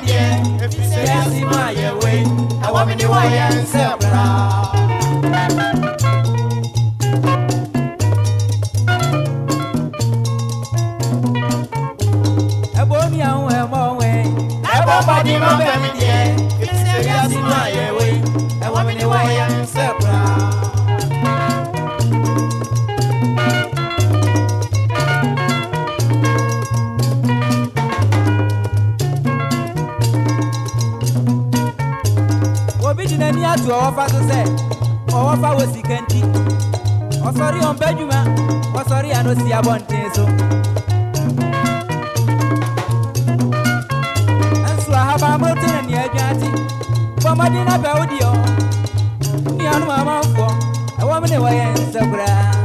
me dear. If you say yes, you my way. I want me to why and separate. Body, my family, yeah. If you say yes, my way. I want me to why and separate. Tu atu ɔwɔfa so sɛ ɔwɔfa wɔ sika nti ɔsɔre ɔmpɛdwuma ɔsɔre ano si abɔnten so nso ahabammo to ne nea adwa ate bɔmmɔden na bɛwo deɛ nuanom amanfoɔ ɛwɔm ne wɔyɛ nsɛ koraa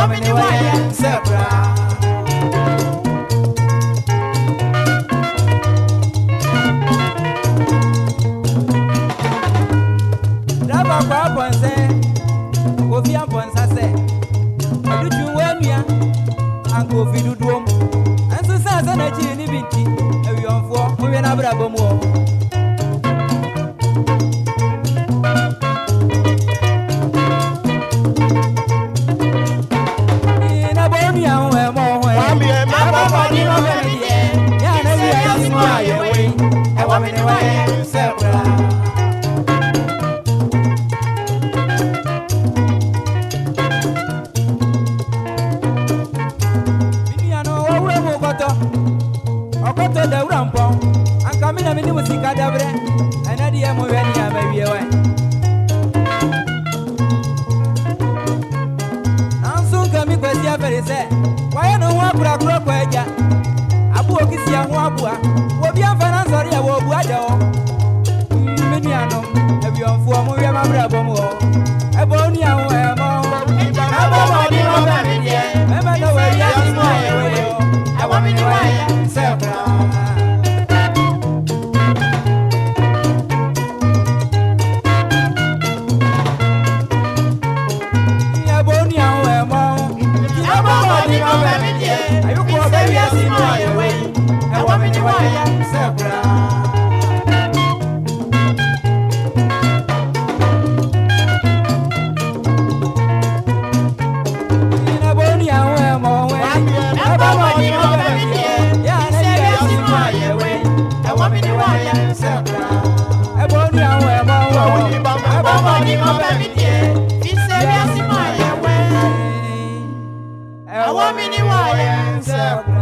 woman in wire, Sabra. Obi abọnsa sẹ, ọdúnjú wo enua, anka ofi duduom, nso sẹ asẹ n'ekyi ni bi nti, ewia nfuọ, onwe n'abrabọ mu body of the year. Yeah, and we are anka mi na musika dabrɛ, ɛnɛ mo hwɛ ni a kisi ya mwabua Wobi ya mfana nsori ya wobu adeo Mini ano Ebi onfu wa muwe mabra bomu o Ebo ni ni mo bamidye Meme no we ya ni mo ewe yo Ewa mini wa ya ọbẹ̀ mi díẹ̀ mi ṣe bí ẹsìn náà yẹ wẹ̀yìn ẹ̀wọ́ mi ni wọ́n yẹ sẹ́kùrà. Ẹ̀wọ́n mi ni wọ́n yẹ sẹ́kùrà. hands up.